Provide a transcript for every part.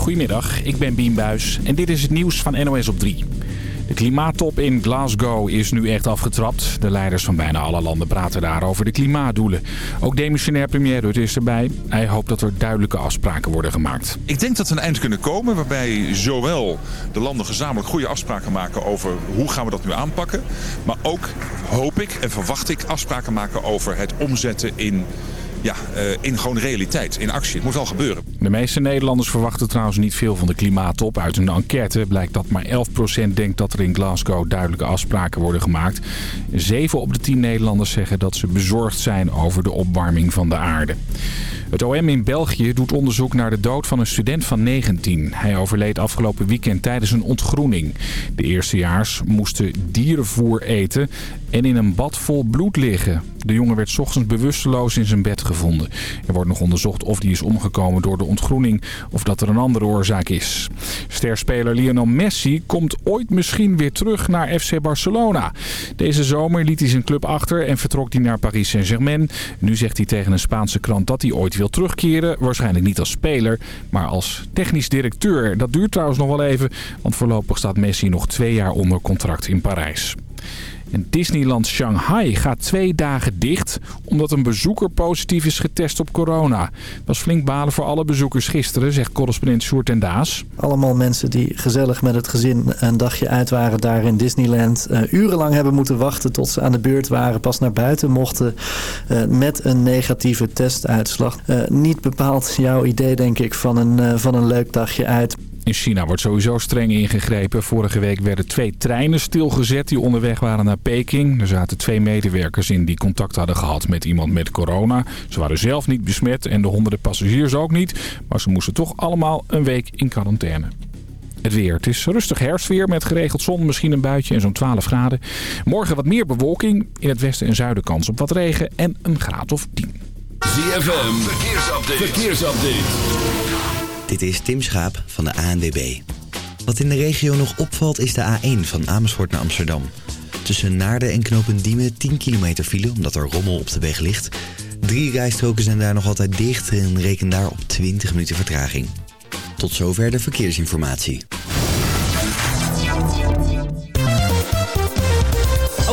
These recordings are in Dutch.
Goedemiddag, ik ben Bien Buis en dit is het nieuws van NOS op 3. De klimaattop in Glasgow is nu echt afgetrapt. De leiders van bijna alle landen praten daar over de klimaatdoelen. Ook demissionair premier Rutte is erbij. Hij hoopt dat er duidelijke afspraken worden gemaakt. Ik denk dat we een eind kunnen komen waarbij zowel de landen gezamenlijk goede afspraken maken over hoe gaan we dat nu aanpakken. Maar ook hoop ik en verwacht ik afspraken maken over het omzetten in ja, uh, in gewoon realiteit, in actie. Het moet wel gebeuren. De meeste Nederlanders verwachten trouwens niet veel van de klimaattop. Uit een enquête blijkt dat maar 11% denkt dat er in Glasgow duidelijke afspraken worden gemaakt. 7 op de 10 Nederlanders zeggen dat ze bezorgd zijn over de opwarming van de aarde. Het OM in België doet onderzoek naar de dood van een student van 19. Hij overleed afgelopen weekend tijdens een ontgroening. De eerstejaars moesten dierenvoer eten en in een bad vol bloed liggen. De jongen werd ochtends bewusteloos in zijn bed gevonden. Er wordt nog onderzocht of die is omgekomen door de ontgroening of dat er een andere oorzaak is. Sterspeler Lionel Messi komt ooit misschien weer terug naar FC Barcelona. Deze zomer liet hij zijn club achter en vertrok hij naar Paris Saint-Germain. Nu zegt hij tegen een Spaanse krant dat hij ooit wil terugkeren. Waarschijnlijk niet als speler, maar als technisch directeur. Dat duurt trouwens nog wel even, want voorlopig staat Messi nog twee jaar onder contract in Parijs. En Disneyland Shanghai gaat twee dagen dicht omdat een bezoeker positief is getest op corona. Dat was flink balen voor alle bezoekers gisteren, zegt correspondent Sjoerd en Daas. Allemaal mensen die gezellig met het gezin een dagje uit waren daar in Disneyland. Uh, urenlang hebben moeten wachten tot ze aan de beurt waren. Pas naar buiten mochten uh, met een negatieve testuitslag. Uh, niet bepaald jouw idee denk ik van een, van een leuk dagje uit. In China wordt sowieso streng ingegrepen. Vorige week werden twee treinen stilgezet die onderweg waren naar Peking. Er zaten twee medewerkers in die contact hadden gehad met iemand met corona. Ze waren zelf niet besmet en de honderden passagiers ook niet. Maar ze moesten toch allemaal een week in quarantaine. Het weer. Het is rustig herfstweer met geregeld zon, misschien een buitje en zo'n 12 graden. Morgen wat meer bewolking. In het westen en zuiden kans op wat regen en een graad of 10. ZFM. Verkeersupdate. Verkeersupdate. Dit is Tim Schaap van de ANWB. Wat in de regio nog opvalt is de A1 van Amersfoort naar Amsterdam. Tussen Naarden en Knopendiemen 10 kilometer file omdat er rommel op de weg ligt. Drie rijstroken zijn daar nog altijd dicht en reken daar op 20 minuten vertraging. Tot zover de verkeersinformatie.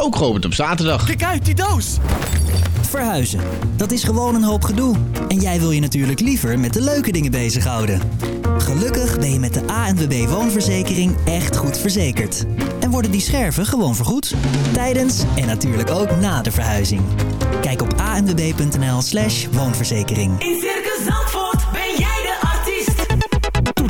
ook geopend op zaterdag. Kijk uit, die doos! Verhuizen, dat is gewoon een hoop gedoe. En jij wil je natuurlijk liever met de leuke dingen bezighouden. Gelukkig ben je met de ANWB Woonverzekering echt goed verzekerd. En worden die scherven gewoon vergoed. Tijdens en natuurlijk ook na de verhuizing. Kijk op anwb.nl slash woonverzekering. In Circus Zandvoort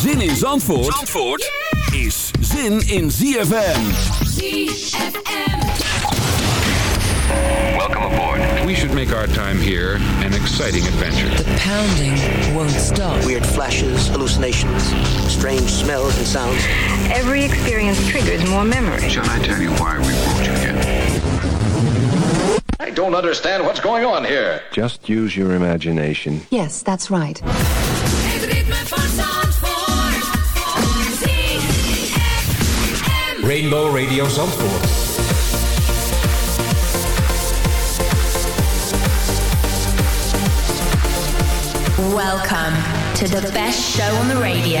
Zin in Zandvoort, Zandvoort is zin in ZFM. ZFM. Welcome aboard. We should make our time here an exciting adventure. The pounding won't stop. Weird flashes, hallucinations, strange smells and sounds. Every experience triggers more memory. Shall I tell you why we brought you here? I don't understand what's going on here. Just use your imagination. Yes, that's right. Rainbow Radio Zandvoort. Welcome to the best show on the radio.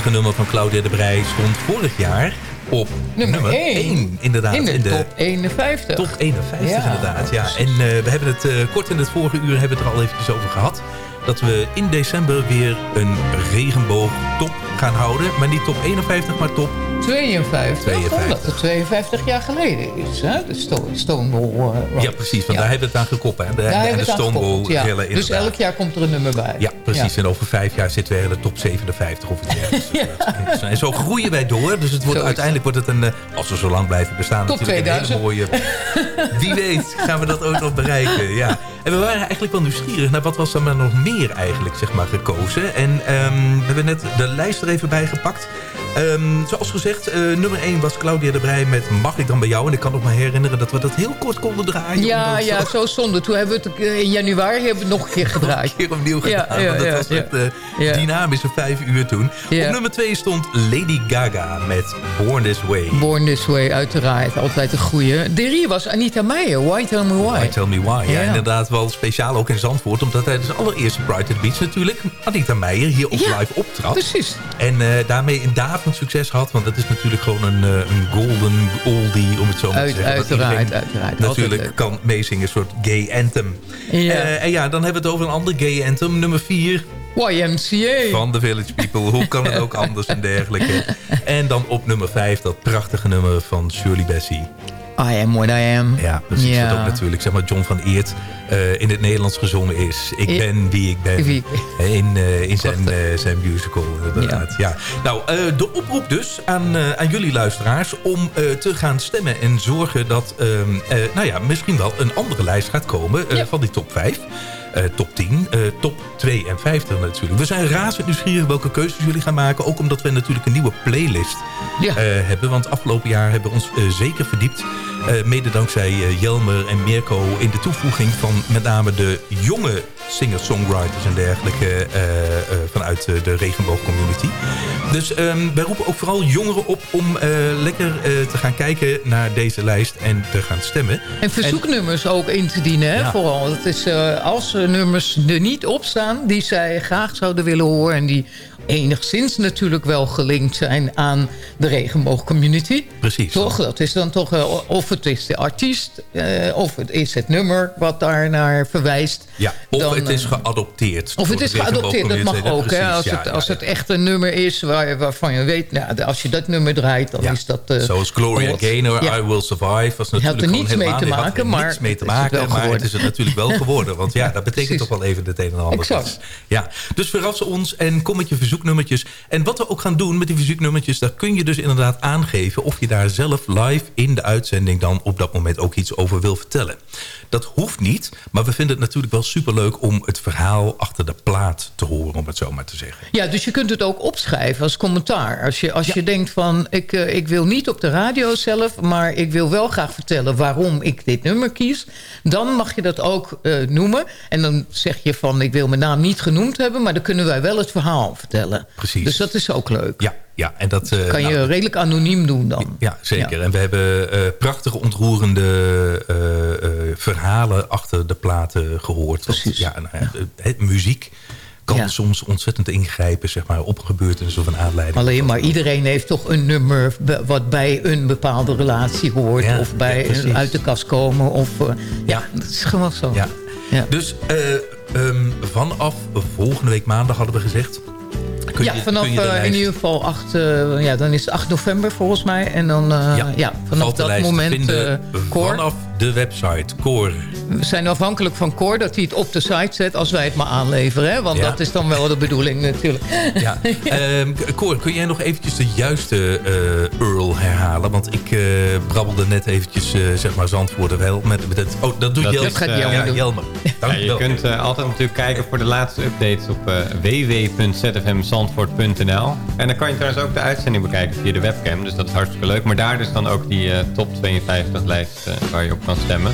prachtige nummer van Claudia de Brij stond vorig jaar op Nummer één. 1. Inderdaad. In de top 51. Top 51 Ja, inderdaad, ja. En eh, we hebben het eh, kort in het vorige uur hebben we het er al eventjes over gehad. Dat we in december weer een regenboog top gaan houden. Maar niet top 51, maar top 52, 52. omdat het 52 jaar geleden is. Hè? De Sto- Stonewall uh, Road. Ja, precies. Want daar hebben we het aan gekoppeld. hè. De, Daar de aan Stonewall gekoppeld, ja. Dus elk jaar komt er een nummer bij. Ja, precies. En over vijf jaar zitten we in de top 57 of iets. En zo groeien wij door. Dus het wordt, Zo uiteindelijk wordt het een, eh, als we zo lang blijven bestaan, Top natuurlijk een hele 2000. mooie... Wie weet gaan we dat ook nog bereiken. Ja. En we waren eigenlijk wel nieuwsgierig naar wat was er maar nog meer eigenlijk zeg maar, gekozen. En ehm, we hebben net de lijst er even bij gepakt. Ehm, zoals gezegd, eh, nummer 1 was Claudia de Brij met Mag ik dan bij jou? En ik kan nog maar herinneren dat we dat heel kort konden draaien. Ja, ja, zo- zo zonde. Toen hebben we het eh, in januari hebben we het nog een keer gedraaid. keer opnieuw gedaan. Ja, ja, want dat was echt eh, Ja. dynamische vijf uur toen. Op nummer twee stond Lady Gaga met Born This Way. Born This Way, uiteraard. Altijd een goeie. Drie was Anita Meijer. Why Tell Me Why. Why Tell Me Why. Ja. Inderdaad wel speciaal ook in Zandvoort. Omdat tijdens de allereerste Pride at the Beach natuurlijk Anita Meijer hier op live optrad. Precies. En eh, daarmee een succes had. Want dat is natuurlijk gewoon een, eh, een golden oldie, om het zo maar Uit- te zeggen. Uiteraard, uiteraard. Natuurlijk kan meezingen, een soort gay anthem. Ja. Eh, en ja, dan hebben we het over een ander gay anthem. Nummer 4 YMCA. van The Village People. Hoe kan het ook anders en dergelijke. En dan op nummer 5 dat prachtige nummer van Shirley Bassey. I am what I am. Ja, precies. Ja. Wat ook natuurlijk zeg maar, John van Eert eh, in het Nederlands gezongen is. Ik Ja. ben wie ik ben. Wie ik In, eh, in zijn, eh, zijn musical, inderdaad. Ja. Nou, eh, de oproep dus aan, aan jullie luisteraars... om te gaan stemmen en zorgen dat... ehm, eh, nou ja, misschien wel een andere lijst gaat komen van die top 5. Eh, top 10, eh, top 2 en 50 natuurlijk. We zijn razend nieuwsgierig welke keuzes jullie gaan maken. Ook omdat we natuurlijk een nieuwe playlist eh, hebben. Want afgelopen jaar hebben we ons zeker verdiept. Eh, mede dankzij eh, Jelmer en Mirko in de toevoeging van met name de jonge singer-songwriters en dergelijke eh, vanuit de regenboogcommunity. Dus ehm, wij roepen ook vooral jongeren op om lekker te gaan kijken naar deze lijst en te gaan stemmen. En verzoeknummers ook in te dienen, Ja. vooral. Het is, als er nummers er niet op staan die zij graag zouden willen horen... en die enigszins natuurlijk wel gelinkt zijn aan de regenboogcommunity. Precies. Toch? Dat is dan toch, eh, of het is de artiest, eh, of het is het nummer wat daar naar verwijst. Ja, of Dan, het is eh, geadopteerd. Of het is geadopteerd, dat mag ook. Hè? Als, het, als ja, het echt een nummer is waar, waarvan je weet... Nou, als je dat nummer draait, dan is dat... Zoals Gloria Gaynor. I Will Survive. Was natuurlijk er niets mee te maken, niets maar mee te het is het maken, wel maar het is het natuurlijk wel geworden. Want ja, dat betekent toch wel even het een en ander. Exact. Ja, dus verrassen ons en kom met je verzoeknummertjes. En wat we ook gaan doen met die verzoeknummertjes... daar kun je dus inderdaad aangeven... of je daar zelf live in de uitzending dan op dat moment ook iets over wil vertellen. Dat hoeft niet, maar we vinden het natuurlijk wel superleuk... om het verhaal achter de plaat te horen, om het zo maar te zeggen. Ja, dus je kunt het ook opschrijven als commentaar. Als je, als je denkt van, ik, eh, ik wil niet op de radio zelf... maar ik wil wel graag vertellen waarom ik dit nummer kies... dan mag je dat ook eh, noemen. En dan zeg je van, ik wil mijn naam niet genoemd hebben... maar dan kunnen wij wel het verhaal vertellen. Precies. Dus dat is ook leuk. Ja, ja en dat... eh, kan je nou, redelijk anoniem doen dan. Ja, zeker. En we hebben eh, prachtige, ontroerende eh, verhalen achter de platen gehoord. Precies. ja, nou ja, het muziek kan Ja. soms ontzettend ingrijpen zeg maar, op een gebeurtenis of een aanleiding. Alleen maar iedereen heeft toch een nummer... wat bij een bepaalde relatie hoort... Ja, of bij een uit de kast komen. Of, ja, dat is gewoon zo. Ja. Dus eh, ehm, vanaf volgende week maandag hadden we gezegd... Kun ja, je, vanaf kun je de eh, in ieder geval 8, eh, ja, dan is het 8 november volgens mij. En dan, eh, ja. vanaf valt de dat lijst te moment, vinden eh Cor, vanaf de website Core. we zijn afhankelijk van Cor dat hij het op de site zet als wij het maar aanleveren. Hè? Want Ja. dat is dan wel de bedoeling natuurlijk. Ja. Ehm, Cor, kun jij nog eventjes de juiste eh Earl herhalen? Want ik eh, brabbelde net eventjes, eh, zeg maar, Zandvoort wel. Met, met het, oh, dat doet Dat Jelmer. gaat ja, Jelmer doen. Jelmer. Ja, je wel. kunt eh, altijd natuurlijk kijken voor de laatste updates op eh www.zfmzandvoort.nl. En dan kan je trouwens ook de uitzending bekijken via de webcam. Dus dat is hartstikke leuk. Maar daar is dan ook die eh, top 52 lijst eh, waar je op kan stemmen.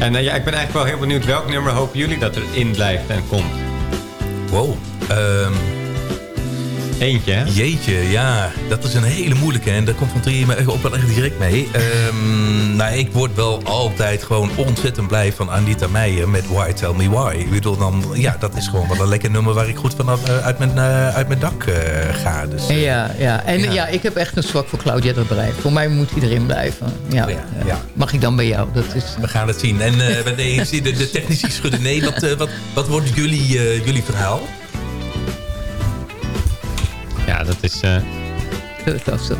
En eh, ja, ik ben eigenlijk wel heel benieuwd welk nummer hopen jullie dat erin blijft en komt. Wow. Ehm, Eentje, hè? Jeetje, ja. Dat is een hele moeilijke. En daar confronteer je me echt ook wel echt direct mee. Ehm, nou, ik word wel altijd gewoon ontzettend blij van Anita Meijer met Why Tell Me Why. Ik bedoel dan, ja, dat is gewoon wel een lekker nummer waar ik goed vanaf eh, uit, mijn, eh, uit mijn dak eh, ga. Dus, Ja, ja. en Ja. ja. ik heb echt een zwak voor Claudia de Brij. Voor mij moet erin blijven. Ja. Oh ja. Mag ik dan bij jou? Dat is... We gaan het zien. En eh, nee, zie de, de technici schudden nee. Wat, eh, wat, wat wordt jullie, eh, jullie verhaal? Ja, dat is... eh, Dat.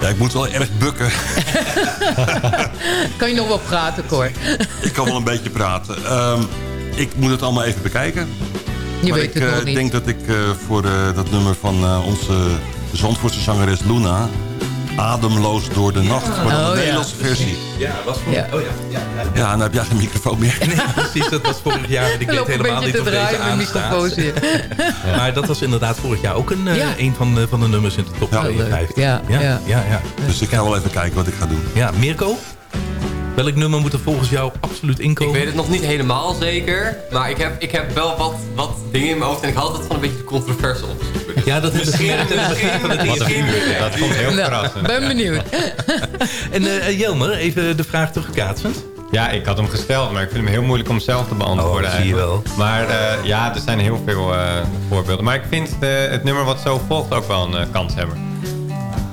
Ja, ik moet wel erg bukken. Kan je nog wel praten, Cor? ik kan wel een beetje praten. Ehm, ik moet het allemaal even bekijken. Je maar weet ik het nog eh, niet. denk dat ik eh, voor eh, dat nummer van eh, onze Zandvoortse zangeres Luna... Ademloos door de nacht. Maar dan Oh, de ja. Nederlandse versie. Ja, was voor... Ja. Oh ja. ja, ja. Ja, dan heb jij geen microfoon meer. Nee, precies. Dat was vorig jaar. Ik weet helemaal niet te of deze aanstaat. Maar dat was inderdaad vorig jaar ook een, eh, Ja. een van, de, van de nummers in de top Ja. 52. Ja, ja, ja. ja, ja. Dus ik ga wel even kijken wat ik ga doen. Ja, Mirko? Welk nummer moet er volgens jou absoluut inkomen? Ik weet het nog niet helemaal zeker. Maar ik heb, ik heb wel wat, wat dingen in mijn hoofd. En ik had het van een beetje de controverse. Ja, dat is Misschien- het begin van het Wat eerste een uur. vuur. Dat vond ik heel Nou, verrassend. ben benieuwd. En eh, Jelmer, even de vraag teruggekaatsend. Ja, ik had hem gesteld, maar ik vind hem heel moeilijk om zelf te beantwoorden. Oh, zie je eigenlijk. Maar eh, ja, er zijn heel veel eh, voorbeelden. Maar ik vind het nummer wat zo volgt ook wel een kanshebber.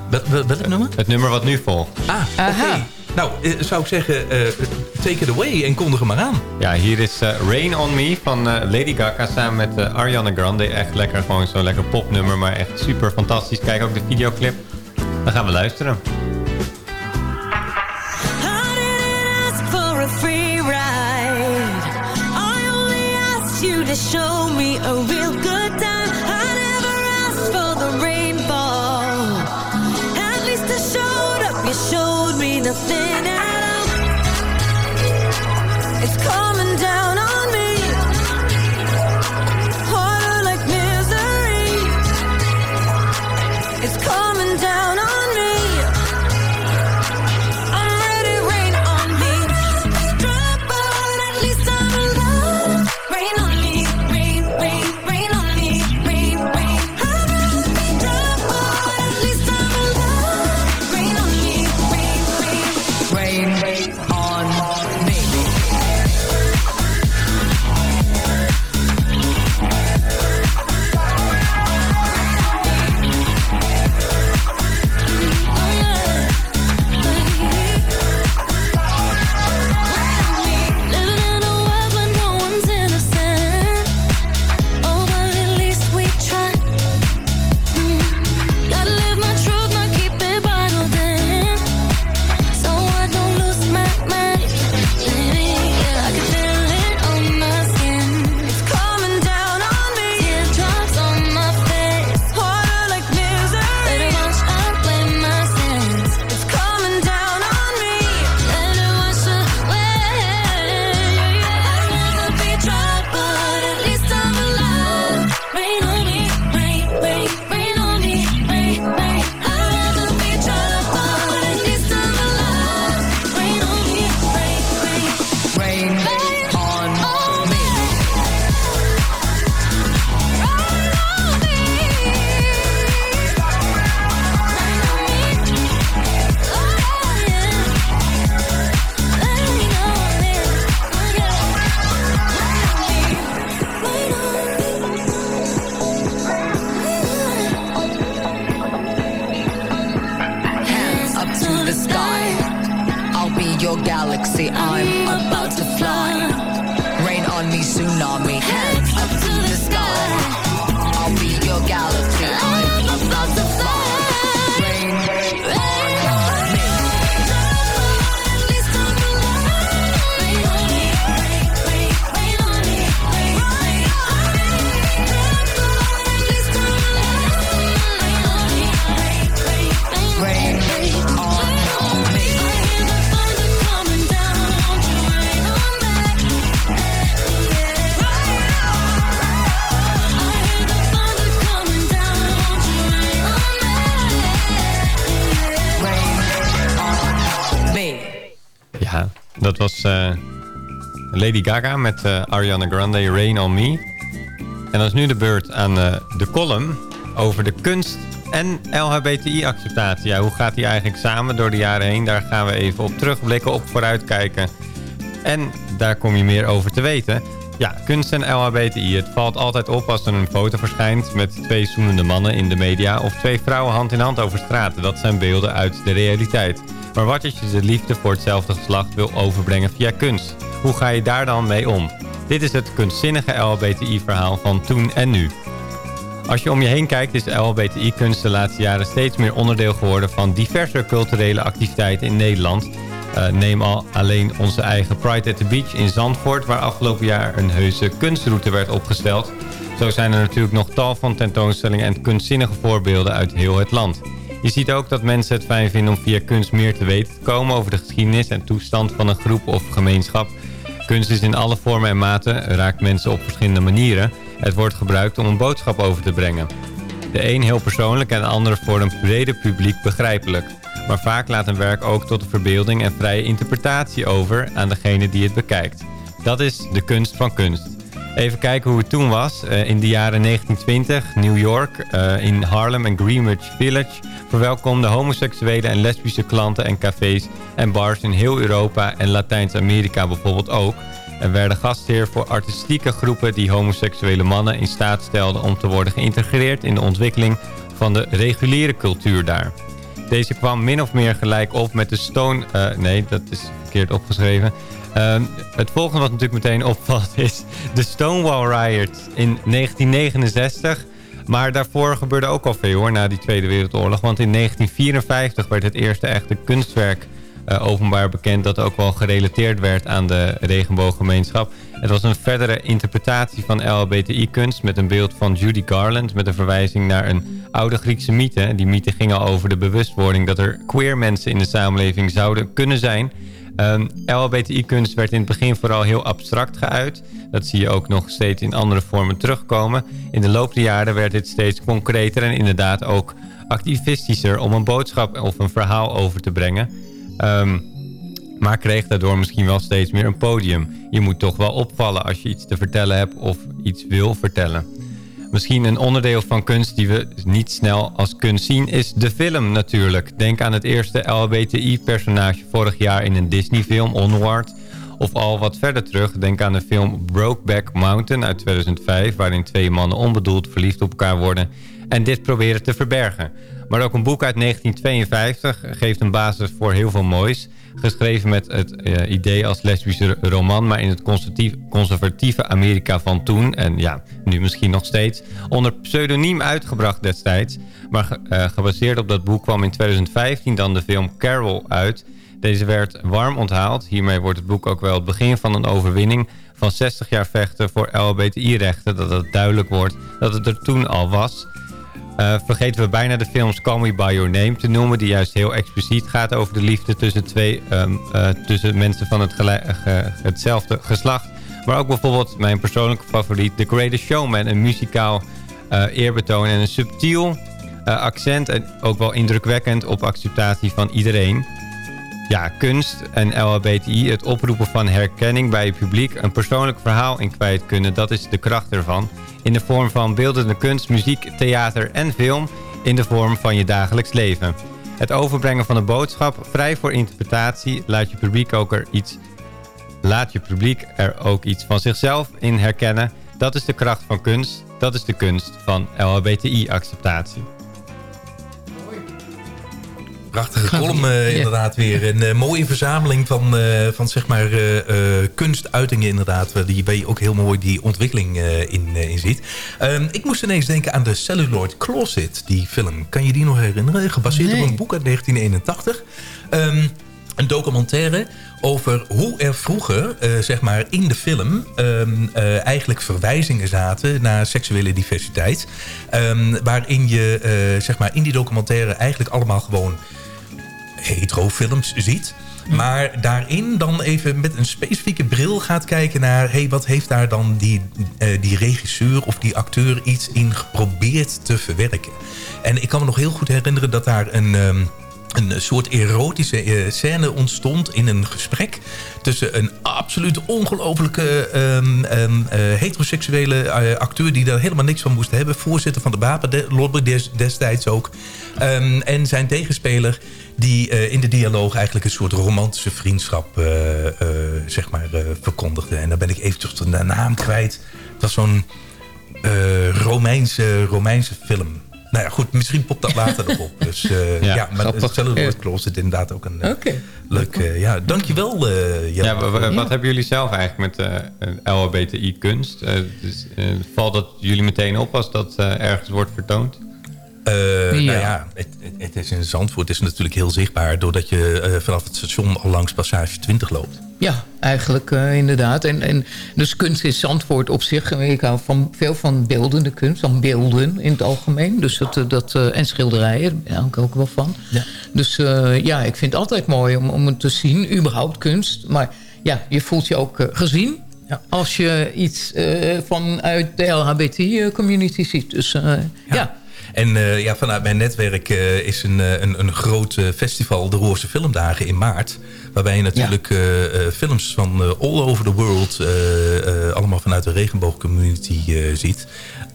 Wel- wel- Welk nummer? Het nummer wat nu volgt. Ah, oké. Nou, eh, zou ik zeggen, eh, take it away en kondig hem maar aan. Ja, hier is eh, Rain On Me van Lady Gaga samen met Ariana Grande. Echt lekker, gewoon zo'n lekker popnummer, maar echt super fantastisch. Kijk ook de videoclip. Dan gaan we luisteren. you to show me a real good time. I never asked for the rainbow. At least I showed up, you showed nothing at all. It's coming Lady Gaga met eh, Ariana Grande, Rain on Me. En dan is nu de beurt aan eh, de column over de kunst en LHBTI-acceptatie. Ja, hoe gaat die eigenlijk samen door de jaren heen? Daar gaan we even op terugblikken, op vooruitkijken. En daar kom je meer over te weten. Ja, kunst en LHBTI. Het valt altijd op als er een foto verschijnt met twee zoenende mannen in de media... of twee vrouwen hand in hand over straat. Dat zijn beelden uit de realiteit. Maar wat als je de liefde voor hetzelfde geslacht wil overbrengen via kunst? Hoe ga je daar dan mee om? Dit is het kunstzinnige LHBTI-verhaal van toen en nu. Als je om je heen kijkt is de LHBTI-kunst de laatste jaren steeds meer onderdeel geworden van diverse culturele activiteiten in Nederland. Eh, neem al alleen onze eigen Pride at the Beach in Zandvoort, waar afgelopen jaar een heuse kunstroute werd opgesteld. Zo zijn er natuurlijk nog tal van tentoonstellingen en kunstzinnige voorbeelden uit heel het land. Je ziet ook dat mensen het fijn vinden om via kunst meer te weten te komen over de geschiedenis en toestand van een groep of gemeenschap. Kunst is in alle vormen en maten, raakt mensen op verschillende manieren. Het wordt gebruikt om een boodschap over te brengen. De een heel persoonlijk en de ander voor een breder publiek begrijpelijk. Maar vaak laat een werk ook tot de verbeelding en vrije interpretatie over aan degene die het bekijkt. Dat is de kunst van kunst. Even kijken hoe het toen was. Eh, in de jaren 1920, New York, eh, in Harlem en Greenwich Village... verwelkomden homoseksuele en lesbische klanten en cafés en bars in heel Europa en Latijns-Amerika bijvoorbeeld ook... en werden gastheer voor artistieke groepen die homoseksuele mannen in staat stelden... om te worden geïntegreerd in de ontwikkeling van de reguliere cultuur daar. Deze kwam min of meer gelijk op met de Stone... eh, nee, dat is verkeerd opgeschreven. Ehm, het volgende wat natuurlijk meteen opvalt is de Stonewall Riot in 1969. Maar daarvoor gebeurde ook al veel hoor, na die Tweede Wereldoorlog. Want in 1954 werd het eerste echte kunstwerk eh, openbaar bekend dat ook wel gerelateerd werd aan de regenbooggemeenschap. Het was een verdere interpretatie van LHBTI-kunst met een beeld van Judy Garland... met een verwijzing naar een oude Griekse mythe. Die mythe ging al over de bewustwording dat er queer mensen in de samenleving zouden kunnen zijn... Um, LHBTI-kunst werd in het begin vooral heel abstract geuit. Dat zie je ook nog steeds in andere vormen terugkomen. In de loop der jaren werd dit steeds concreter en inderdaad ook activistischer... om een boodschap of een verhaal over te brengen. Um, maar kreeg daardoor misschien wel steeds meer een podium. Je moet toch wel opvallen als je iets te vertellen hebt of iets wil vertellen. Misschien een onderdeel van kunst die we niet snel als kunst zien is de film natuurlijk. Denk aan het eerste LHBTI-personage vorig jaar in een Disney-film, Onward. Of al wat verder terug, denk aan de film Brokeback Mountain uit 2005... waarin twee mannen onbedoeld verliefd op elkaar worden... en dit proberen te verbergen. Maar ook een boek uit 1952 geeft een basis voor heel veel moois geschreven met het uh, idee als lesbische roman... maar in het conservatieve Amerika van toen... en ja, nu misschien nog steeds... onder pseudoniem uitgebracht destijds. Maar ge uh, gebaseerd op dat boek kwam in 2015 dan de film Carol uit. Deze werd warm onthaald. Hiermee wordt het boek ook wel het begin van een overwinning... van 60 jaar vechten voor LHBTI-rechten... dat het duidelijk wordt dat het er toen al was... Uh, vergeten we bijna de films Call Me By Your Name te noemen... die juist heel expliciet gaat over de liefde tussen, twee, um, uh, tussen mensen van hetzelfde geslacht. Maar ook bijvoorbeeld mijn persoonlijke favoriet... The Greatest Showman, een muzikaal uh, eerbetoon en een subtiel accent... en ook wel indrukwekkend op acceptatie van iedereen. Ja, kunst en LHBTI, het oproepen van herkenning bij het publiek... een persoonlijk verhaal in kwijt kunnen, dat is de kracht ervan in de vorm van beeldende kunst, muziek, theater en film in de vorm van je dagelijks leven. Het overbrengen van een boodschap, vrij voor interpretatie, laat je publiek ook er iets, laat je publiek er ook iets van zichzelf in herkennen. Dat is de kracht van kunst, dat is de kunst van LHBTI-acceptatie. Prachtige column uh, inderdaad weer. Een uh, mooie verzameling van, uh, van zeg maar kunstuitingen inderdaad. Die, waar je ook heel mooi die ontwikkeling in, in ziet. Um, ik moest ineens denken aan de Celluloid Closet, die film. Kan je die nog herinneren? Gebaseerd nee. op een boek uit 1981. Um, een documentaire over hoe er vroeger, uh, zeg maar, in de film... Um, uh, eigenlijk verwijzingen zaten naar seksuele diversiteit. Um, waarin je, uh, zeg maar, in die documentaire eigenlijk allemaal gewoon heterofilms ziet. Maar daarin dan even met een specifieke bril gaat kijken naar... hey, wat heeft daar dan die, uh, die regisseur of die acteur iets in geprobeerd te verwerken. En ik kan me nog heel goed herinneren dat daar een... Um, een soort erotische uh, scène ontstond in een gesprek... tussen een absoluut ongelofelijke um, um, uh, heteroseksuele acteur... die daar helemaal niks van moest hebben. Voorzitter van de wapenlobby des, destijds ook. En zijn tegenspeler die uh, in de dialoog eigenlijk een soort romantische vriendschap uh, uh, zeg maar, verkondigde. En dan ben ik eventjes de naam kwijt. Het was zo'n Romeinse, Romeinse film. Nou ja, goed, misschien popt dat later nog op. Dus ja, ja, maar het Celluloid Closet inderdaad ook een okay. leuk... ja, dankjewel, uh, ja, wat ja. hebben jullie zelf eigenlijk met LHBTI-kunst? dus, valt dat jullie meteen op als dat ergens wordt vertoond? Uh, ja. Nou ja, het, het, is in Zandvoort is natuurlijk heel zichtbaar... doordat je uh, vanaf het station al langs passage 20 loopt. Ja, eigenlijk uh, inderdaad. En, en dus kunst in Zandvoort op zich... ik hou van, veel van beeldende kunst, van beelden in het algemeen. Dus dat, dat, en schilderijen, daar hou ik ook wel van. Ja. Dus ja, ik vind het altijd mooi om, om het te zien, überhaupt kunst. Maar ja, je voelt je ook gezien... Ja. Als je iets vanuit de LHBT-community ziet. Dus ja. ja. En uh, ja, vanuit mijn netwerk uh, is een, een, een groot festival, de Roorse Filmdagen in maart. Waarbij je natuurlijk ja. films van all over the world, allemaal vanuit de regenboogcommunity ziet.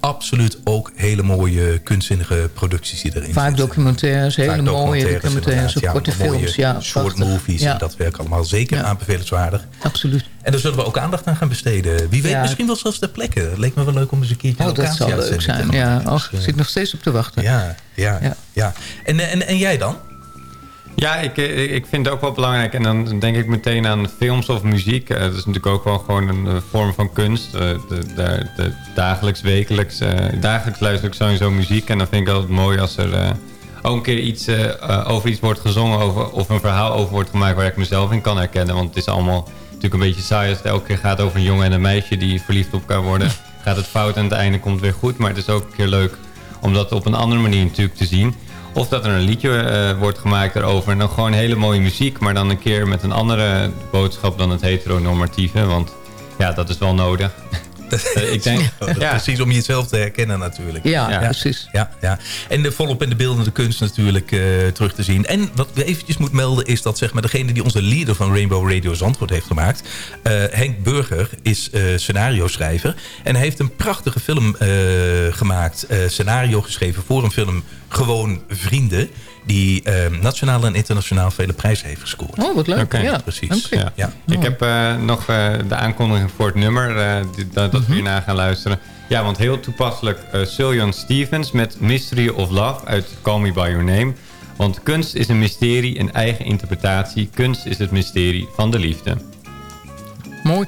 Absoluut ook hele mooie kunstzinnige producties die erin Vaak documentaires, hele Vaak mooie documentaires, ja, korte films. Ja, short movies ja. en dat werk allemaal zeker ja. aanbevelenswaardig. Absoluut. En daar zullen we ook aandacht aan gaan besteden. Wie weet misschien wel zelfs ter plekke. Het leek me wel leuk om eens een keertje oh, dat zou leuk zijn. Ja, dus, zit nog steeds op te wachten. Ja, ja, ja. ja. En, en, en jij dan? Ja, ik, ik vind het ook wel belangrijk. En dan denk ik meteen aan films of muziek. Uh, dat is natuurlijk ook wel gewoon een uh, vorm van kunst. Uh, de, de, de, dagelijks, wekelijks, dagelijks luister ik sowieso muziek. En dan vind ik altijd mooi als er ook een keer iets, eh, eh, over iets wordt gezongen over, of een verhaal over wordt gemaakt waar ik mezelf in kan herkennen. Want het is allemaal natuurlijk een beetje saai als het elke keer gaat over een jongen en een meisje die verliefd op elkaar worden. Gaat het fout en aan het einde komt weer goed. Maar het is ook een keer leuk om dat op een andere manier natuurlijk te zien. Of dat er een liedje eh, wordt gemaakt erover. En dan gewoon hele mooie muziek. Maar dan een keer met een andere boodschap dan het heteronormatieve. Want ja, dat is wel nodig. Eh, ik denk, Precies om jezelf te herkennen natuurlijk. Ja, precies. Ja, ja. En de volop in de beeldende kunst natuurlijk eh, terug te zien. En wat we eventjes moeten melden is dat zeg maar, degene die onze leader van Rainbow Radio Zandvoort heeft gemaakt... eh, Henk Burger is eh scenario schrijver. En hij heeft een prachtige film eh, gemaakt. eh, scenario geschreven voor een film Gewoon Vrienden. Die eh, nationaal en internationaal vele prijzen heeft gescoord. Oh, wat leuk. Oké. Ja. Precies. Ja. Ja. Ik heb eh, nog eh, de aankondiging voor het nummer, eh, die- dat, dat we hierna gaan luisteren. Ja, want heel toepasselijk uh, Syljan Stevens met Mystery of Love uit Call Me By Your Name. Want kunst is een mysterie, een eigen interpretatie. Kunst is het mysterie van de liefde. Mooi.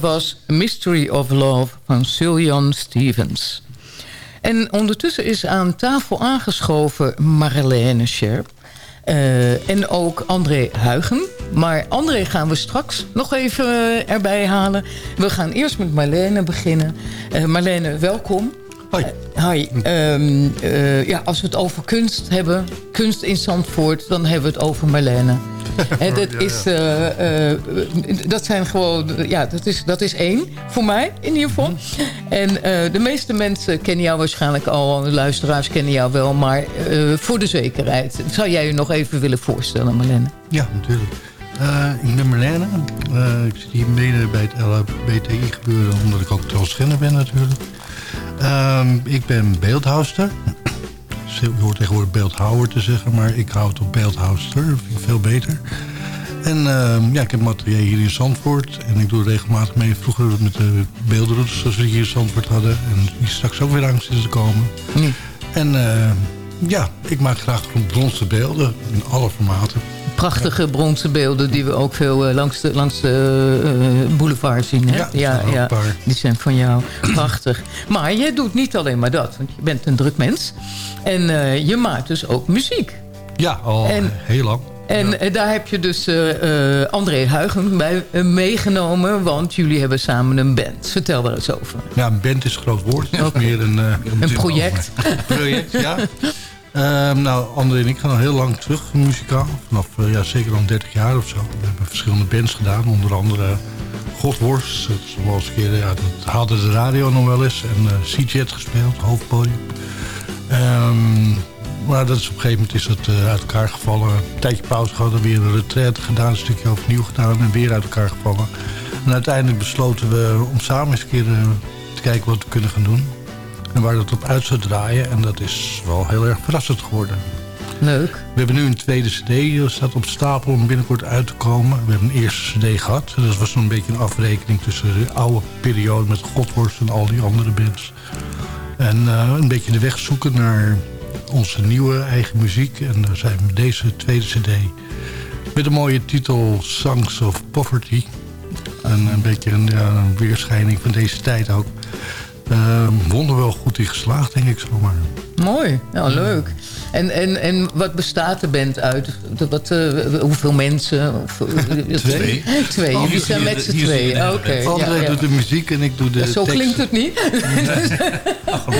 Dat was Mystery of Love van Syljan Stevens. En ondertussen is aan tafel aangeschoven Marlene Scherp. Eh, en ook André Huigen. Maar André gaan we straks nog even eh, erbij halen. We gaan eerst met Marlene beginnen. Eh, Marlene, welkom. Hoi. hi. Ehm, eh, ja, als we het over kunst hebben, kunst in Zandvoort... dan hebben we het over Marlene. En dat, is, eh, eh, dat zijn gewoon, ja, dat is, dat is één voor mij in ieder geval. En eh, de meeste mensen kennen jou waarschijnlijk al, de luisteraars kennen jou wel, maar voor de zekerheid, zou jij je nog even willen voorstellen, Marlene? Ja, natuurlijk. Ik ben Marlene. Ik zit hier mede bij het LHBTI gebeuren, omdat ik ook transgender ben natuurlijk. Ehm, ik ben beeldhouster. Je hoort tegenwoordig beeldhouwer te zeggen, maar ik hou het op beeldhouster. Dat vind ik veel beter. En ehm, ja, ik heb atelier hier in Zandvoort. En ik doe regelmatig mee vroeger met de beeldroutes zoals we hier in Zandvoort hadden. En die straks ook weer aan zitten te komen. En eh, ja, ik maak graag bronzen beelden in alle formaten. Prachtige bronzen beelden die we ook veel eh, langs de, langs de eh, boulevard zien. Hè? Ja, paar. die zijn van jou. Prachtig. Maar je doet niet alleen maar dat, want je bent een druk mens. En eh, je maakt dus ook muziek. Ja, al En- heel lang. En eh, daar heb je dus eh, eh, André Huigen bij eh, meegenomen, want jullie hebben samen een band. Vertel daar eens over. Ja, een band is een groot woord. Het is meer een... eh, Een project. project, ja. Ehm, nou, André en ik gaan al heel lang terug muzikaal. Vanaf eh, ja, zeker al 30 jaar of zo. We hebben verschillende bands gedaan. Onder andere Godworst. Dat ja, dat haalde de radio nog wel eens. En uh, C-Jet gespeeld, hoofdpodium. Ehm, maar dat is, op een gegeven moment is dat eh, uit elkaar gevallen. Een tijdje pauze gehad weer een retraite gedaan. Een stukje overnieuw gedaan en weer uit elkaar gevallen. En uiteindelijk besloten we om samen eens een keer eh, te kijken wat we kunnen gaan doen. En waar dat op uit zou draaien. En dat is wel heel erg verrassend geworden. Leuk. We hebben nu een tweede cd, die staat op stapel om binnenkort uit te komen. We hebben een eerste cd gehad. Dat was zo'n beetje een afrekening tussen de oude periode met Godworst en al die andere bands. En eh, een beetje de weg zoeken naar onze nieuwe eigen muziek. En daar zijn we met deze tweede cd met een mooie titel Songs of Poverty. En een beetje een, ja, een weerschijning van deze tijd ook. Uh, wonderwel goed in geslaagd, denk ik zomaar. Mooi, nou leuk. En, en, en wat bestaat de band uit? Wat, eh, hoeveel mensen? Of, eh, Twee. Twee, Oh, jullie zijn met z'n tweeën. Oké. André doet de muziek en ik doe de Ja, Zo teksten. klinkt het niet.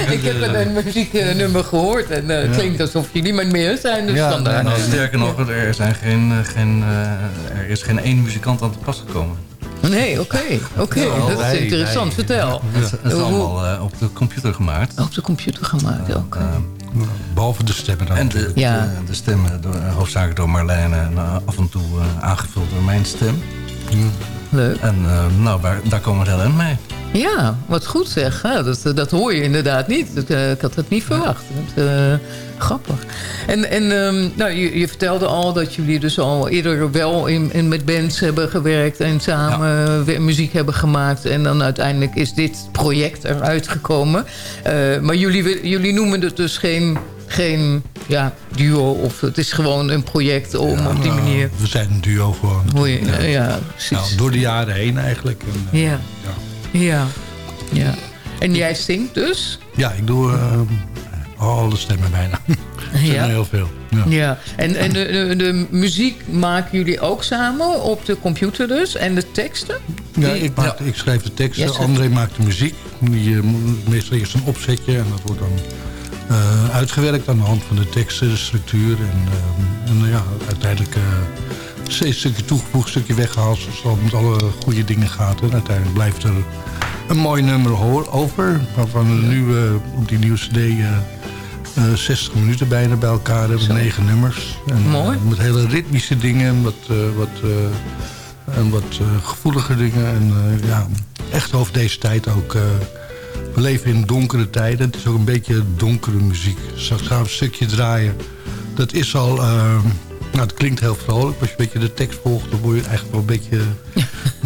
ik heb een muzieknummer gehoord en eh, het Ja. klinkt alsof jullie maar meer zijn. Dus Ja, nou, sterker nog, er, zijn geen, eh, geen, eh, er is geen één muzikant aan te pas gekomen. Nee, oké. oké. dat is interessant. Vertel. Het, het is allemaal eh, op de computer gemaakt. Op de computer gemaakt, oké. Behalve de stemmen dan. En de, Ja. de, de stemmen door, eh, hoofdzakelijk door Marlijne en eh, af en toe eh, aangevuld door mijn stem. Leuk. En eh, nou, daar, komen we heel eind mee. Ja, wat goed zeg. Ja, dat, dat hoor je inderdaad niet. Dat, eh, ik had het niet verwacht. Dat, eh, grappig. En, en ehm, nou, je, je vertelde al dat jullie dus al eerder wel in, in met bands hebben gewerkt... en samen weer muziek hebben gemaakt. En dan uiteindelijk is dit project eruit gekomen. Eh, maar jullie, jullie noemen het dus geen, geen ja, duo... of het is gewoon een project om op die Nou, manier... We zijn een duo gewoon. Ja, ja, precies. Nou, door de jaren heen eigenlijk. En, eh, Ja. Ja. ja. En jij zingt dus? ja, ik doe eh, alle stemmen bijna. Er zijn er heel veel. Ja. Ja. En, en de, de, de muziek maken jullie ook samen op de computer dus? En de teksten? Ja, ik, maak, ik schrijf de teksten, André maakt de muziek. Die, eh, meestal eerst een opzetje en dat wordt dan eh, uitgewerkt aan de hand van de teksten, de structuur. En, eh, en eh, ja, uiteindelijk eh, steeds een stukje toegevoegd, een stukje weggehaald. Zoals het alle goede dingen gaat. En uiteindelijk blijft er een mooi nummer over. Waarvan we nu eh, op die nieuwe cd eh, eh, 60 minuten bijna bij elkaar hebben. Negen nummers. En, eh, Mooi. met hele ritmische dingen. Wat, eh, wat, eh, en wat eh, gevoeliger dingen. En eh, ja, echt over deze tijd ook. eh, we leven in donkere tijden. Het is ook een beetje donkere muziek. Gaan we een stukje draaien. Dat is al... eh, nou, het klinkt heel vrolijk. Als je een beetje de tekst volgt, dan word je eigenlijk wel een beetje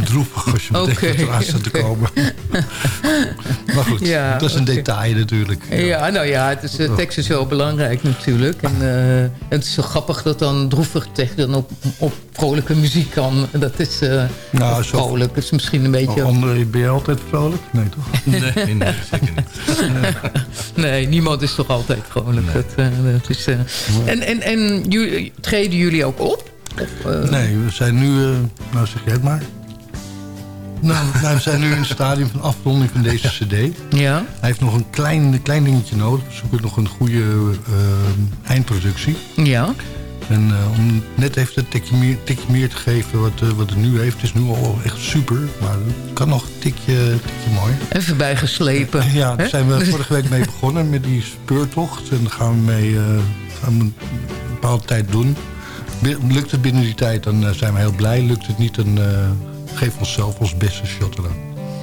droevig als je bedenkt wat eraan staat te komen. maar goed, Ja, dat is een detail natuurlijk. Ja, nou ja, het is, de tekst is wel belangrijk natuurlijk. En eh, het is zo grappig dat dan droevig tekst dan op, op vrolijke muziek kan. Dat is eh, Nou, vrolijk, is misschien een beetje... Oh, André, ben je altijd vrolijk? Nee, toch? Nee, nee, zeker niet. Nee, niemand is toch altijd vrolijk. Dat, dat is, En, en, en jullie- treden jullie ook op? Of, Nee, we zijn nu... nou, zeg jij het maar. Nou, nou, we zijn nu in het stadium van afronding van deze cd. Ja. Hij heeft nog een klein, klein dingetje nodig. We zoeken nog een goede eh, eindproductie. Ja. En eh, om net even een tikje meer, tikje meer te geven wat, eh, wat het nu heeft. Het is nu al echt super, maar het kan nog een tikje, tikje mooi. Even bijgeslepen. Ja, daar hè? zijn we vorige week mee begonnen met die speurtocht. En daar gaan we mee eh, gaan we een bepaalde tijd doen. Lukt het binnen die tijd, dan zijn we heel blij. Lukt het niet, dan uh, we onszelf ons beste shot eraan.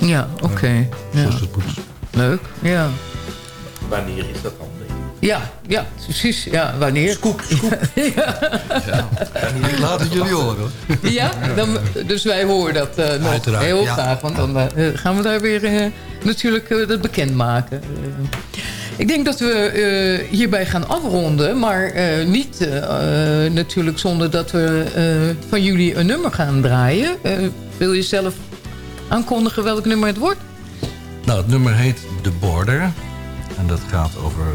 Ja, oké. Ja, Ja. Zoals het moet. Leuk, ja. Wanneer is dat dan? Ja, ja, precies. Ja, wanneer? Scoop, ja. Ik laat het jullie horen. hoor. Ja, dan, dus wij horen dat eh, nog Uiteraard, heel ja. graag. Want dan eh, gaan we daar weer eh, natuurlijk dat bekendmaken. Ik denk dat we eh, hierbij gaan afronden. Maar eh, niet natuurlijk zonder dat we eh, van jullie een nummer gaan draaien. Wil je zelf aankondigen welk nummer het wordt? Nou, het nummer heet The Border. En dat gaat over,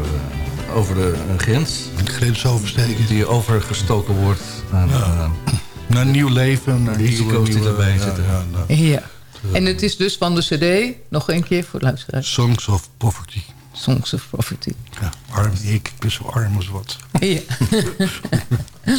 eh, over de een grens. Een grens oversteken. Die overgestoken wordt. En, eh, Naar een nieuw leven. Naar risico's die nieuwe- erbij ja, zitten. ja. Ja. En het is dus van de cd, nog een keer voor de luisteraars. Songs of Poverty. Songs of Poverty. Ja, arm. Ik, ik ben zo arm als wat. Ja.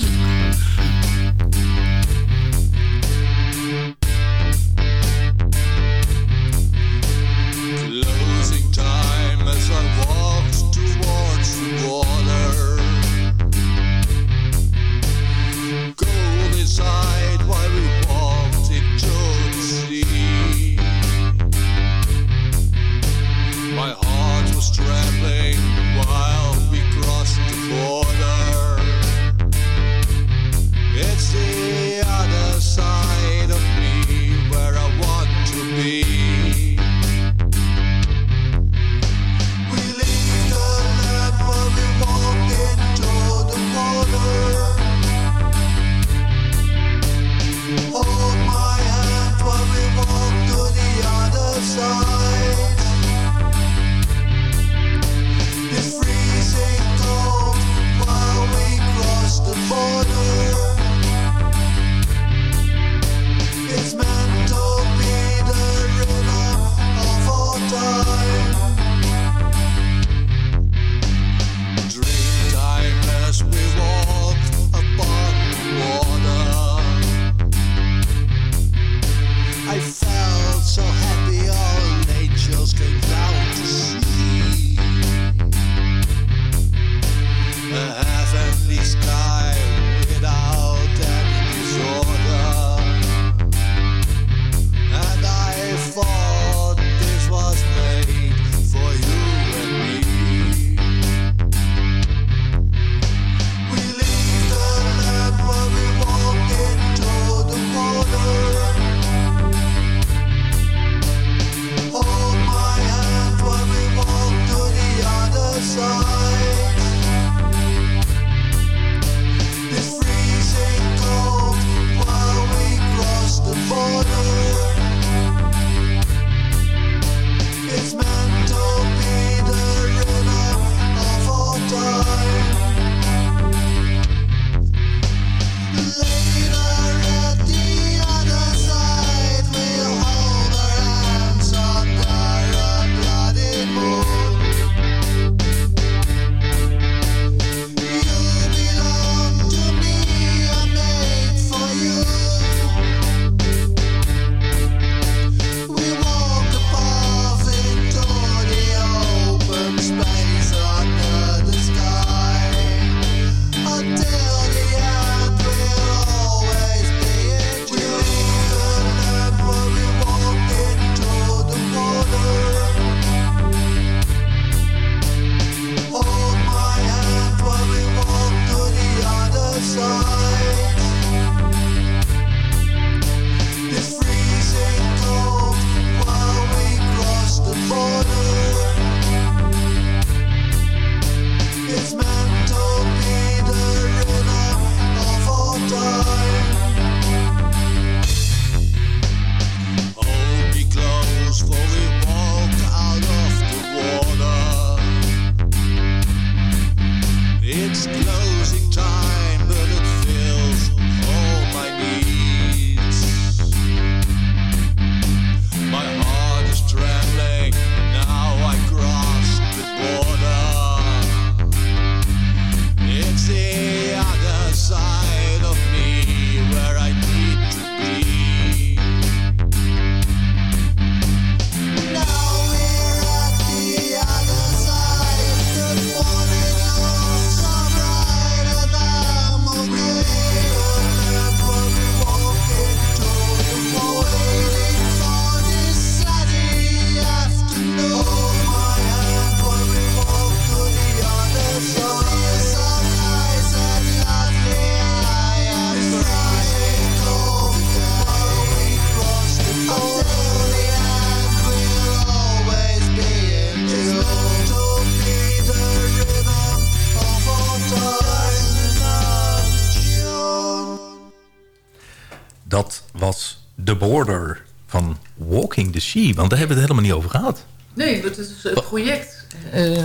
Border van Walking the Sea. Want daar hebben we het helemaal niet over gehad. Nee, het is het project. Eh,